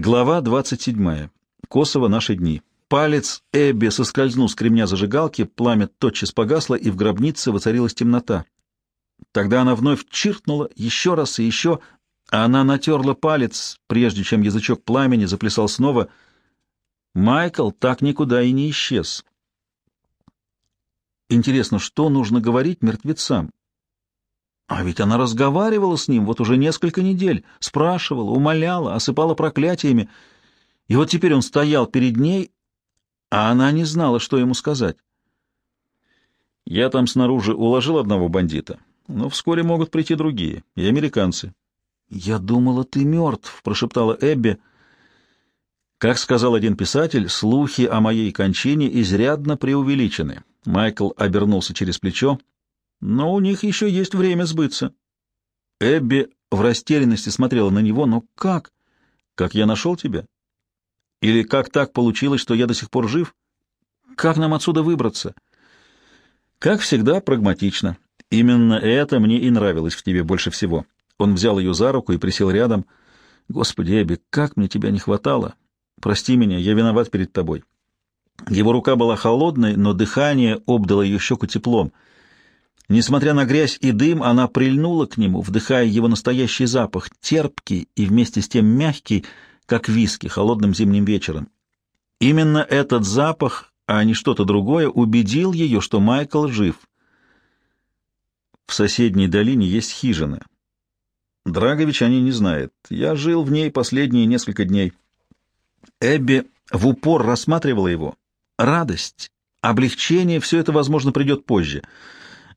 Глава 27. Косово. Наши дни. Палец Эбби соскользнул с кремня зажигалки, пламя тотчас погасло, и в гробнице воцарилась темнота. Тогда она вновь чиркнула еще раз и еще, а она натерла палец, прежде чем язычок пламени заплясал снова. Майкл так никуда и не исчез. Интересно, что нужно говорить мертвецам? А ведь она разговаривала с ним вот уже несколько недель, спрашивала, умоляла, осыпала проклятиями. И вот теперь он стоял перед ней, а она не знала, что ему сказать. Я там снаружи уложил одного бандита, но вскоре могут прийти другие, и американцы. «Я думала, ты мертв», — прошептала Эбби. Как сказал один писатель, слухи о моей кончине изрядно преувеличены. Майкл обернулся через плечо. «Но у них еще есть время сбыться». Эбби в растерянности смотрела на него. «Но как? Как я нашел тебя? Или как так получилось, что я до сих пор жив? Как нам отсюда выбраться?» «Как всегда, прагматично. Именно это мне и нравилось в тебе больше всего». Он взял ее за руку и присел рядом. «Господи, Эбби, как мне тебя не хватало! Прости меня, я виноват перед тобой». Его рука была холодной, но дыхание обдало ее щеку теплом. Несмотря на грязь и дым, она прильнула к нему, вдыхая его настоящий запах, терпкий и вместе с тем мягкий, как виски холодным зимним вечером. Именно этот запах, а не что-то другое, убедил ее, что Майкл жив. В соседней долине есть хижина. Драгович они не знают. Я жил в ней последние несколько дней. Эбби в упор рассматривала его. Радость, облегчение — все это, возможно, придет позже.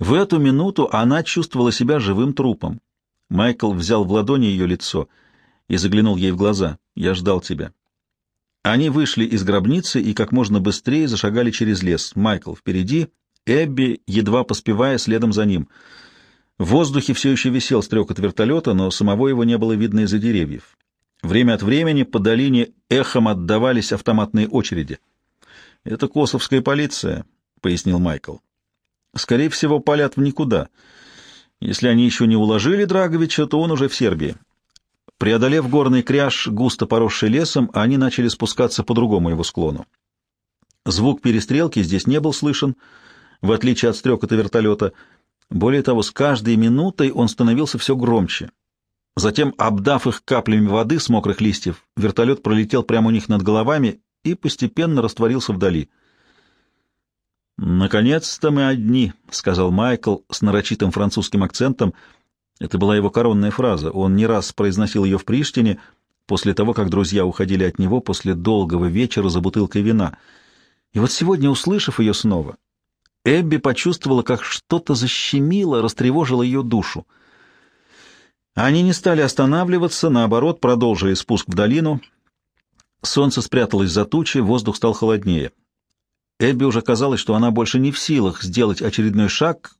В эту минуту она чувствовала себя живым трупом. Майкл взял в ладони ее лицо и заглянул ей в глаза. «Я ждал тебя». Они вышли из гробницы и как можно быстрее зашагали через лес. Майкл впереди, Эбби, едва поспевая, следом за ним — в воздухе все еще висел стрекот вертолета, но самого его не было видно из-за деревьев. Время от времени по долине эхом отдавались автоматные очереди. «Это косовская полиция», — пояснил Майкл. «Скорее всего, палят в никуда. Если они еще не уложили Драговича, то он уже в Сербии». Преодолев горный кряж, густо поросший лесом, они начали спускаться по другому его склону. Звук перестрелки здесь не был слышен, в отличие от стрекота вертолета — более того, с каждой минутой он становился все громче. Затем, обдав их каплями воды с мокрых листьев, вертолет пролетел прямо у них над головами и постепенно растворился вдали. «Наконец-то мы одни», — сказал Майкл с нарочитым французским акцентом. Это была его коронная фраза. Он не раз произносил ее в Приштине после того, как друзья уходили от него после долгого вечера за бутылкой вина. И вот сегодня, услышав ее снова, Эбби почувствовала, как что-то защемило, растревожило ее душу. Они не стали останавливаться, наоборот, продолжили спуск в долину. Солнце спряталось за тучи, воздух стал холоднее. Эбби уже казалось, что она больше не в силах сделать очередной шаг,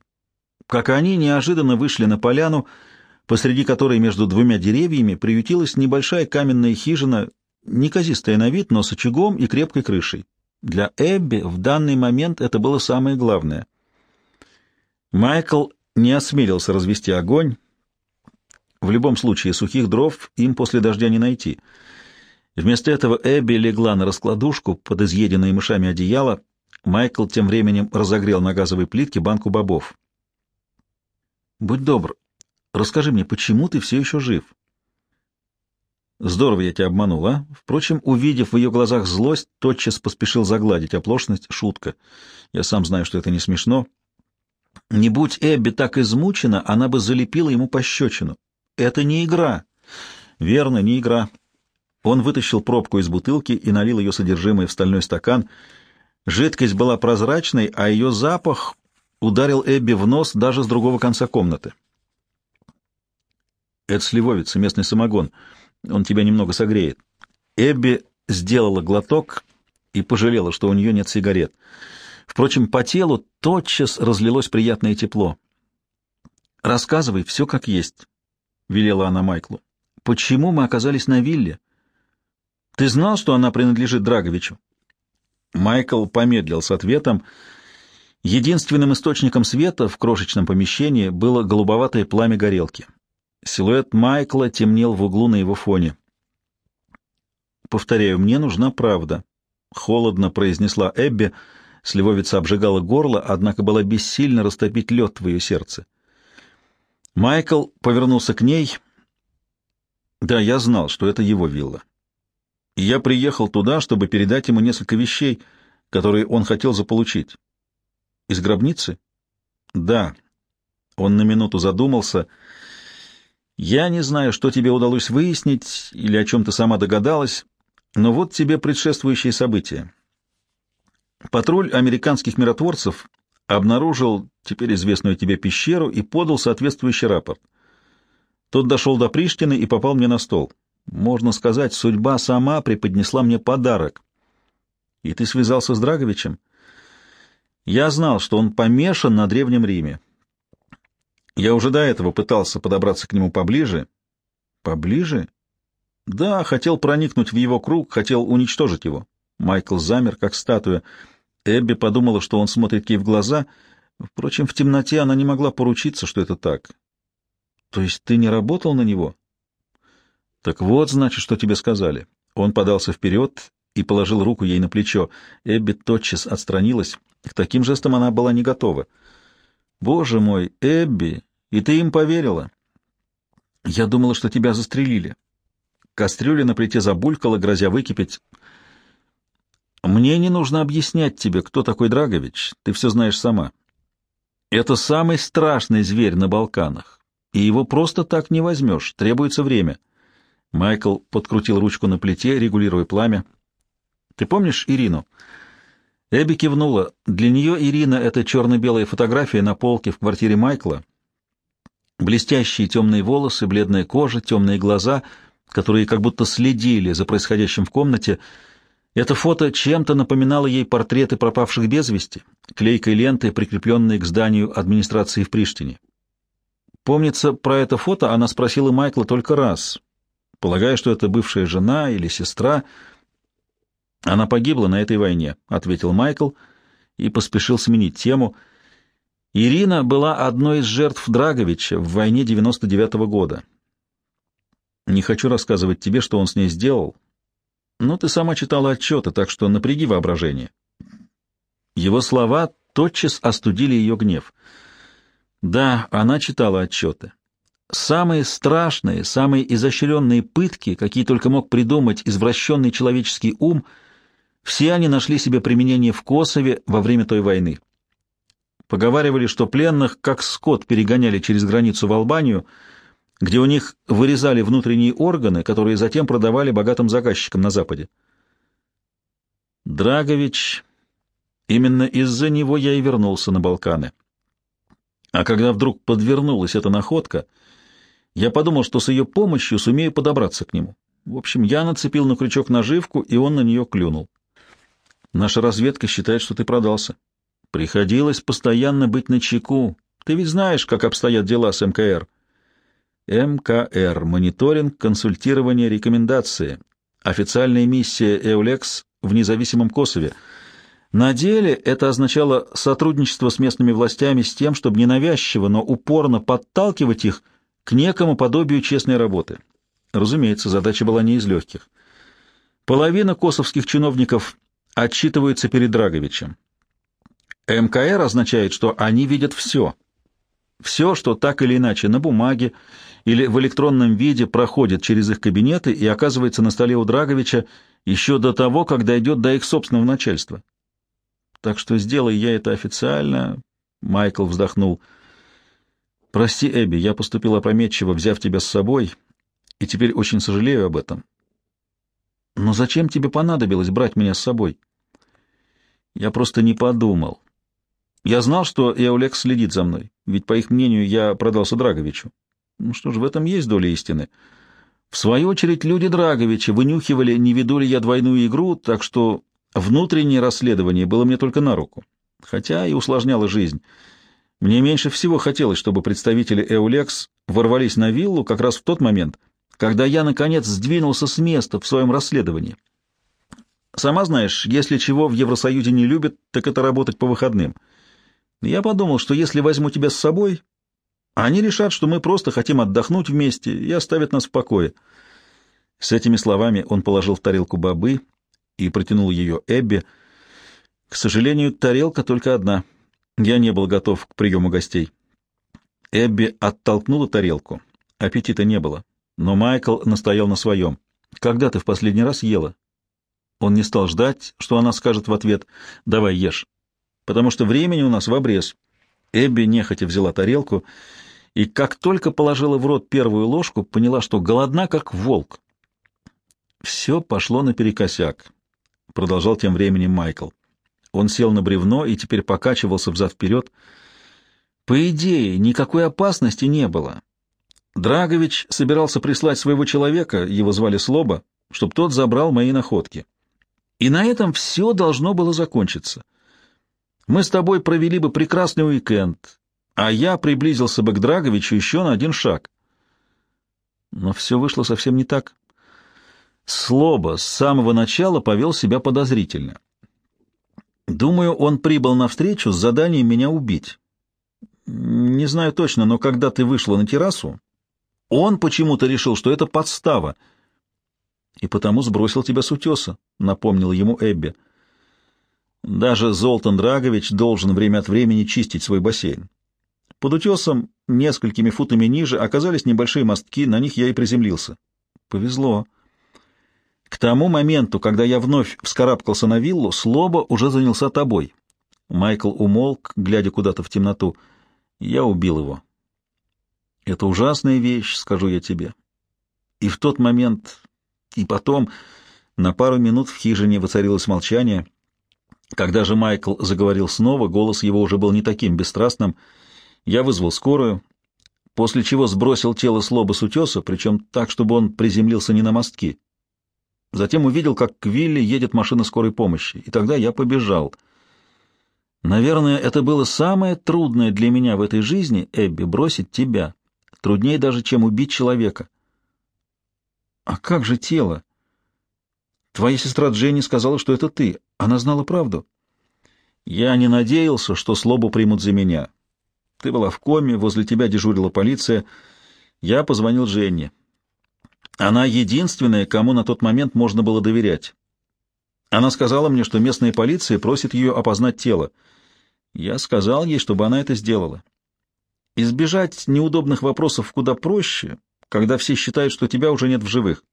как они неожиданно вышли на поляну, посреди которой между двумя деревьями приютилась небольшая каменная хижина, неказистая на вид, но с очагом и крепкой крышей. Для Эбби в данный момент это было самое главное. Майкл не осмелился развести огонь. В любом случае, сухих дров им после дождя не найти. Вместо этого Эбби легла на раскладушку под изъеденное мышами одеяло. Майкл тем временем разогрел на газовой плитке банку бобов. «Будь добр, расскажи мне, почему ты все еще жив?» Здорово я тебя обманул, а? Впрочем, увидев в ее глазах злость, тотчас поспешил загладить оплошность, шутка. Я сам знаю, что это не смешно. Не будь Эбби так измучена, она бы залепила ему пощечину. Это не игра. Верно, не игра. Он вытащил пробку из бутылки и налил ее содержимое в стальной стакан. Жидкость была прозрачной, а ее запах ударил Эбби в нос даже с другого конца комнаты. Это сливовица, местный самогон — он тебя немного согреет. Эбби сделала глоток и пожалела, что у нее нет сигарет. Впрочем, по телу тотчас разлилось приятное тепло. «Рассказывай все как есть», — велела она Майклу. «Почему мы оказались на вилле? Ты знал, что она принадлежит Драговичу?» Майкл помедлил с ответом. Единственным источником света в крошечном помещении было голубоватое пламя горелки. Силуэт Майкла темнел в углу на его фоне. Повторяю, мне нужна правда. Холодно произнесла Эбби. Сливовица обжигала горло, однако была бессильна растопить лед в ее сердце. Майкл повернулся к ней. Да, я знал, что это его вилла. И я приехал туда, чтобы передать ему несколько вещей, которые он хотел заполучить. Из гробницы? Да. Он на минуту задумался. Я не знаю, что тебе удалось выяснить или о чем ты сама догадалась, но вот тебе предшествующие события. Патруль американских миротворцев обнаружил теперь известную тебе пещеру и подал соответствующий рапорт. Тот дошел до Приштины и попал мне на стол. Можно сказать, судьба сама преподнесла мне подарок. И ты связался с Драговичем? Я знал, что он помешан на Древнем Риме. Я уже до этого пытался подобраться к нему поближе. Поближе? Да, хотел проникнуть в его круг, хотел уничтожить его. Майкл замер, как статуя. Эбби подумала, что он смотрит ей в глаза. Впрочем, в темноте она не могла поручиться, что это так. То есть ты не работал на него? Так вот, значит, что тебе сказали. Он подался вперед и положил руку ей на плечо. Эбби тотчас отстранилась. К таким жестам она была не готова. «Боже мой, Эбби, и ты им поверила?» «Я думала, что тебя застрелили». Кастрюля на плите забулькала, грозя выкипеть. «Мне не нужно объяснять тебе, кто такой Драгович, ты все знаешь сама. Это самый страшный зверь на Балканах, и его просто так не возьмешь, требуется время». Майкл подкрутил ручку на плите, регулируя пламя. «Ты помнишь Ирину?» Эбби кивнула. Для нее Ирина — это черно-белая фотография на полке в квартире Майкла. Блестящие темные волосы, бледная кожа, темные глаза, которые как будто следили за происходящим в комнате. Это фото чем-то напоминало ей портреты пропавших без вести, клейкой ленты, прикрепленные к зданию администрации в Приштине. Помнится, про это фото она спросила Майкла только раз, полагая, что это бывшая жена или сестра — она погибла на этой войне, ответил Майкл и поспешил сменить тему. Ирина была одной из жертв Драговича в войне 99 -го года. Не хочу рассказывать тебе, что он с ней сделал, но ты сама читала отчеты, так что напряги воображение. Его слова тотчас остудили ее гнев. Да, она читала отчеты. Самые страшные, самые изощренные пытки, какие только мог придумать извращенный человеческий ум — все они нашли себе применение в Косове во время той войны. Поговаривали, что пленных, как скот, перегоняли через границу в Албанию, где у них вырезали внутренние органы, которые затем продавали богатым заказчикам на Западе. Драгович... Именно из-за него я и вернулся на Балканы. А когда вдруг подвернулась эта находка, я подумал, что с ее помощью сумею подобраться к нему. В общем, я нацепил на крючок наживку, и он на нее клюнул. Наша разведка считает, что ты продался. Приходилось постоянно быть на чеку. Ты ведь знаешь, как обстоят дела с МКР. МКР — мониторинг, консультирование, рекомендации. Официальная миссия «Эулекс» в независимом Косове. На деле это означало сотрудничество с местными властями с тем, чтобы ненавязчиво, но упорно подталкивать их к некому подобию честной работы. Разумеется, задача была не из легких. Половина косовских чиновников отчитываются перед Драговичем. МКР означает, что они видят все. Все, что так или иначе на бумаге или в электронном виде проходит через их кабинеты и оказывается на столе у Драговича еще до того, как дойдет до их собственного начальства. Так что сделай я это официально, Майкл вздохнул. Прости, Эбби, я поступил опрометчиво, взяв тебя с собой, и теперь очень сожалею об этом. Но зачем тебе понадобилось брать меня с собой? Я просто не подумал. Я знал, что Эолекс следит за мной, ведь, по их мнению, я продался Драговичу. Ну что ж, в этом есть доля истины. В свою очередь, люди Драговича вынюхивали, не веду ли я двойную игру, так что внутреннее расследование было мне только на руку, хотя и усложняло жизнь. Мне меньше всего хотелось, чтобы представители Эулекс ворвались на виллу как раз в тот момент, когда я, наконец, сдвинулся с места в своем расследовании. Сама знаешь, если чего в Евросоюзе не любят, так это работать по выходным. Я подумал, что если возьму тебя с собой, они решат, что мы просто хотим отдохнуть вместе и оставят нас в покое. С этими словами он положил в тарелку бобы и протянул ее Эбби. К сожалению, тарелка только одна. Я не был готов к приему гостей. Эбби оттолкнула тарелку. Аппетита не было. Но Майкл настоял на своем. «Когда ты в последний раз ела?» Он не стал ждать, что она скажет в ответ «давай ешь», потому что времени у нас в обрез. Эбби нехотя взяла тарелку и, как только положила в рот первую ложку, поняла, что голодна, как волк. Все пошло наперекосяк, — продолжал тем временем Майкл. Он сел на бревно и теперь покачивался взад-вперед. По идее, никакой опасности не было. Драгович собирался прислать своего человека, его звали Слоба, чтобы тот забрал мои находки. И на этом все должно было закончиться. Мы с тобой провели бы прекрасный уикенд, а я приблизился бы к Драговичу еще на один шаг. Но все вышло совсем не так. Слоба с самого начала повел себя подозрительно. Думаю, он прибыл навстречу с заданием меня убить. Не знаю точно, но когда ты вышла на террасу, он почему-то решил, что это подстава, и потому сбросил тебя с утеса, — напомнил ему Эбби. Даже Золтан Драгович должен время от времени чистить свой бассейн. Под утесом, несколькими футами ниже, оказались небольшие мостки, на них я и приземлился. Повезло. К тому моменту, когда я вновь вскарабкался на виллу, Слоба уже занялся тобой. Майкл умолк, глядя куда-то в темноту. Я убил его. Это ужасная вещь, скажу я тебе. И в тот момент, и потом, на пару минут в хижине воцарилось молчание. Когда же Майкл заговорил снова, голос его уже был не таким бесстрастным. Я вызвал скорую, после чего сбросил тело Слоба с утеса, причем так, чтобы он приземлился не на мостки. Затем увидел, как к Вилли едет машина скорой помощи, и тогда я побежал. Наверное, это было самое трудное для меня в этой жизни, Эбби, бросить тебя. Труднее даже, чем убить человека. А как же тело? Твоя сестра Дженни сказала, что это ты. Она знала правду. Я не надеялся, что слобу примут за меня. Ты была в коме, возле тебя дежурила полиция. Я позвонил Дженни. Она единственная, кому на тот момент можно было доверять. Она сказала мне, что местная полиция просит ее опознать тело. Я сказал ей, чтобы она это сделала. Избежать неудобных вопросов куда проще, когда все считают, что тебя уже нет в живых.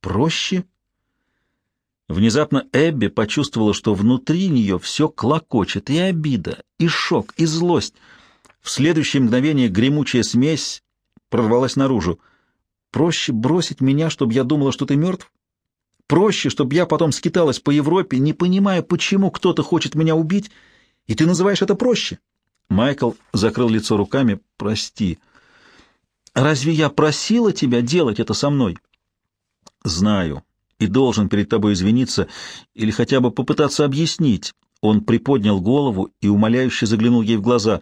Проще? Внезапно Эбби почувствовала, что внутри нее все клокочет, и обида, и шок, и злость. В следующее мгновение гремучая смесь прорвалась наружу — Проще бросить меня, чтобы я думала, что ты мертв? Проще, чтобы я потом скиталась по Европе, не понимая, почему кто-то хочет меня убить, и ты называешь это проще?» Майкл закрыл лицо руками. «Прости. Разве я просила тебя делать это со мной?» «Знаю. И должен перед тобой извиниться или хотя бы попытаться объяснить». Он приподнял голову и умоляюще заглянул ей в глаза.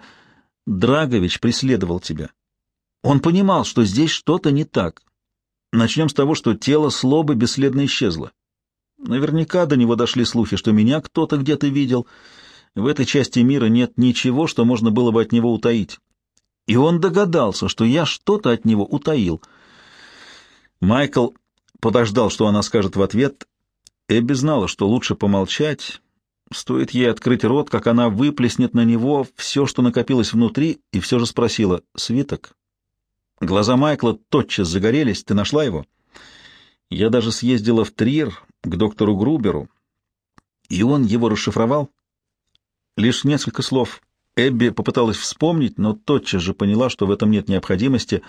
«Драгович преследовал тебя. Он понимал, что здесь что-то не так. Начнем с того, что тело слобы бесследно исчезло. Наверняка до него дошли слухи, что меня кто-то где-то видел. В этой части мира нет ничего, что можно было бы от него утаить. И он догадался, что я что-то от него утаил. Майкл подождал, что она скажет в ответ. Эбби знала, что лучше помолчать. Стоит ей открыть рот, как она выплеснет на него все, что накопилось внутри, и все же спросила «Свиток?» Глаза Майкла тотчас загорелись. Ты нашла его? Я даже съездила в Триер к доктору Груберу, и он его расшифровал. Лишь несколько слов. Эбби попыталась вспомнить, но тотчас же поняла, что в этом нет необходимости.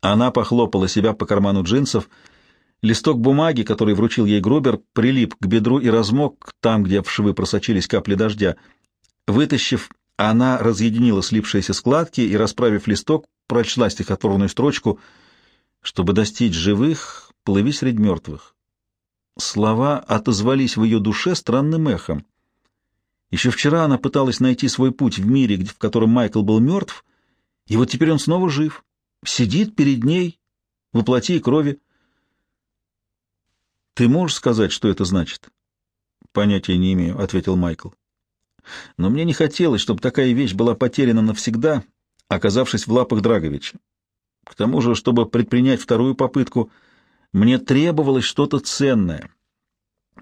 Она похлопала себя по карману джинсов. Листок бумаги, который вручил ей Грубер, прилип к бедру и размок там, где в швы просочились капли дождя. Вытащив, она разъединила слипшиеся складки и, расправив листок, прочла стихотворную строчку «Чтобы достичь живых, плыви средь мертвых». Слова отозвались в ее душе странным эхом. Еще вчера она пыталась найти свой путь в мире, в котором Майкл был мертв, и вот теперь он снова жив, сидит перед ней, воплоти и крови. «Ты можешь сказать, что это значит?» «Понятия не имею», — ответил Майкл. «Но мне не хотелось, чтобы такая вещь была потеряна навсегда, оказавшись в лапах Драговича. К тому же, чтобы предпринять вторую попытку, Мне требовалось что-то ценное.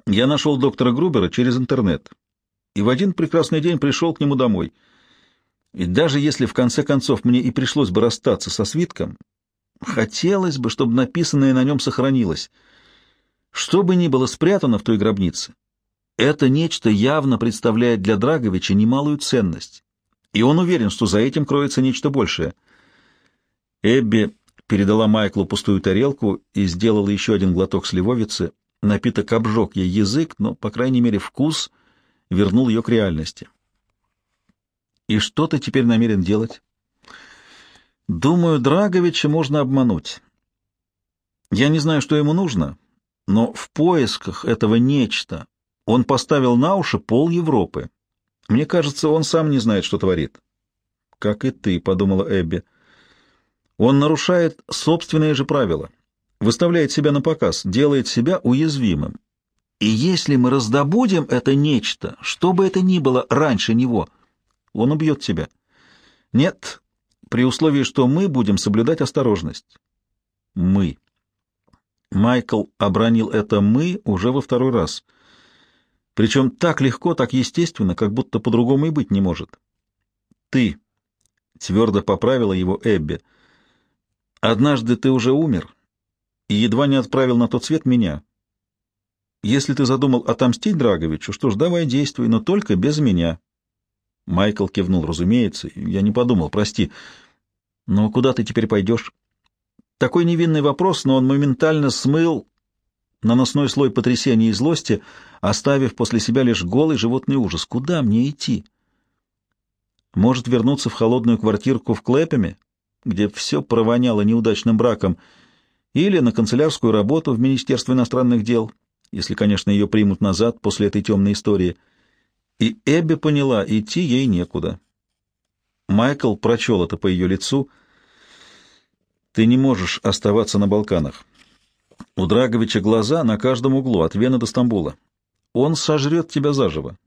Я нашел доктора Грубера через интернет и в один прекрасный день пришел к нему домой. И даже если в конце концов мне и пришлось бы расстаться со свитком, хотелось бы, чтобы написанное на нем сохранилось. Что бы ни было спрятано в той гробнице, это нечто явно представляет для Драговича немалую ценность, и он уверен, что за этим кроется нечто большее. Эбби передала Майклу пустую тарелку и сделала еще один глоток сливовицы. Напиток обжег ей язык, но, по крайней мере, вкус вернул ее к реальности. «И что ты теперь намерен делать?» «Думаю, Драговича можно обмануть. Я не знаю, что ему нужно, но в поисках этого нечто он поставил на уши пол Европы. Мне кажется, он сам не знает, что творит». «Как и ты», — подумала Эбби. «Он нарушает собственные же правила, выставляет себя на показ, делает себя уязвимым. И если мы раздобудем это нечто, что бы это ни было раньше него, он убьет тебя. Нет, при условии, что мы будем соблюдать осторожность. Мы. Майкл обронил это «мы» уже во второй раз. Причем так легко, так естественно, как будто по-другому и быть не может. Ты. Твердо поправила его Эбби. Однажды ты уже умер и едва не отправил на тот свет меня. Если ты задумал отомстить Драговичу, что ж, давай действуй, но только без меня. Майкл кивнул, разумеется. Я не подумал, прости. Но куда ты теперь пойдешь? Такой невинный вопрос, но он моментально смыл наносной слой потрясения и злости, оставив после себя лишь голый животный ужас. Куда мне идти? Может, вернуться в холодную квартирку в Клэпеме, где все провоняло неудачным браком, или на канцелярскую работу в Министерство иностранных дел, если, конечно, ее примут назад после этой темной истории. И Эбби поняла, идти ей некуда. Майкл прочел это по ее лицу. «Ты не можешь оставаться на Балканах. У Драговича глаза на каждом углу, от Вены до Стамбула. Он сожрет тебя заживо.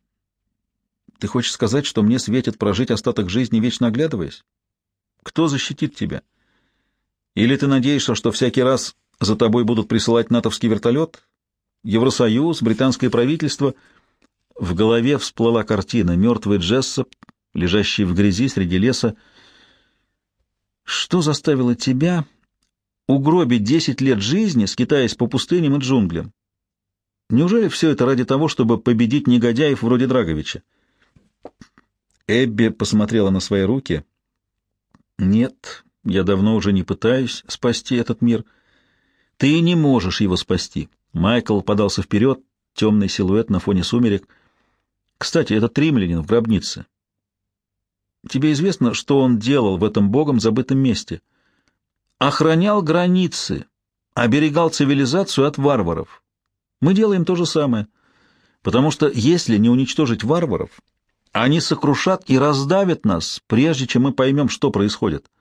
Ты хочешь сказать, что мне светит прожить остаток жизни, вечно оглядываясь? Кто защитит тебя? Или ты надеешься, что всякий раз за тобой будут присылать натовский вертолет, Евросоюз, британское правительство. В голове всплыла картина. Мертвый Джессоп, лежащий в грязи среди леса. Что заставило тебя угробить десять лет жизни, скитаясь по пустыням и джунглям? Неужели все это ради того, чтобы победить негодяев вроде Драговича? Эбби посмотрела на свои руки. Нет, я давно уже не пытаюсь спасти этот мир. Ты не можешь его спасти. Майкл подался вперед, темный силуэт на фоне сумерек. Кстати, это римлянин в гробнице. Тебе известно, что он делал в этом богом забытом месте? Охранял границы, оберегал цивилизацию от варваров. Мы делаем то же самое, потому что если не уничтожить варваров, они сокрушат и раздавят нас, прежде чем мы поймем, что происходит.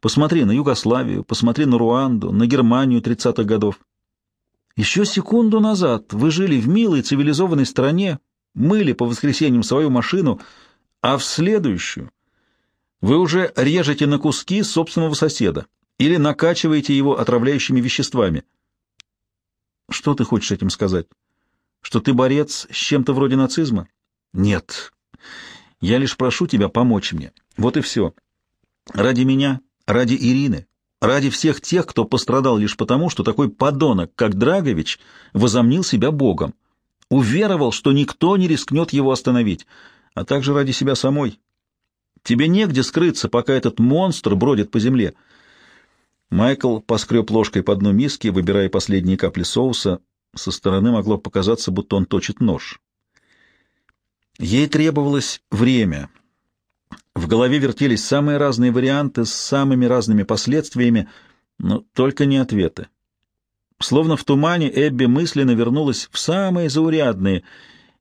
Посмотри на Югославию, посмотри на Руанду, на Германию 30-х годов. Еще секунду назад вы жили в милой цивилизованной стране, мыли по воскресеньям свою машину, а в следующую вы уже режете на куски собственного соседа или накачиваете его отравляющими веществами. Что ты хочешь этим сказать? Что ты борец с чем-то вроде нацизма? Нет. Я лишь прошу тебя помочь мне. Вот и все. Ради меня, ради Ирины, ради всех тех, кто пострадал лишь потому, что такой подонок, как Драгович, возомнил себя богом, уверовал, что никто не рискнет его остановить, а также ради себя самой. Тебе негде скрыться, пока этот монстр бродит по земле. Майкл поскреб ложкой по дну миски, выбирая последние капли соуса. Со стороны могло показаться, будто он точит нож. Ей требовалось время, в голове вертелись самые разные варианты с самыми разными последствиями, но только не ответы. Словно в тумане Эбби мысленно вернулась в самые заурядные,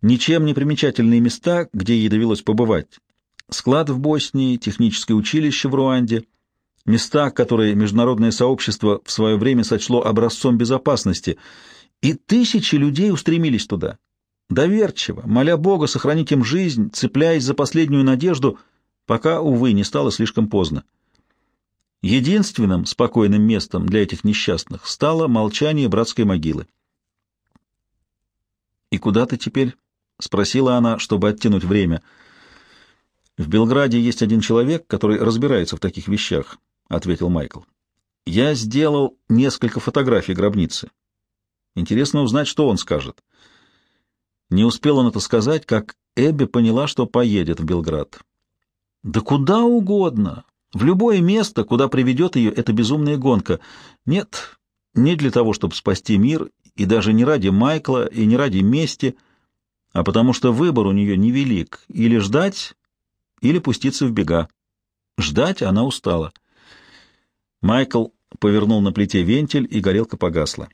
ничем не примечательные места, где ей довелось побывать. Склад в Боснии, техническое училище в Руанде, места, которые международное сообщество в свое время сочло образцом безопасности, и тысячи людей устремились туда. Доверчиво, моля Бога сохранить им жизнь, цепляясь за последнюю надежду — пока, увы, не стало слишком поздно. Единственным спокойным местом для этих несчастных стало молчание братской могилы. «И куда ты теперь?» — спросила она, чтобы оттянуть время. «В Белграде есть один человек, который разбирается в таких вещах», — ответил Майкл. «Я сделал несколько фотографий гробницы. Интересно узнать, что он скажет». Не успел он это сказать, как Эбби поняла, что поедет в Белград. «Да куда угодно! В любое место, куда приведет ее эта безумная гонка. Нет, не для того, чтобы спасти мир, и даже не ради Майкла, и не ради мести, а потому что выбор у нее невелик — или ждать, или пуститься в бега. Ждать она устала. Майкл повернул на плите вентиль, и горелка погасла.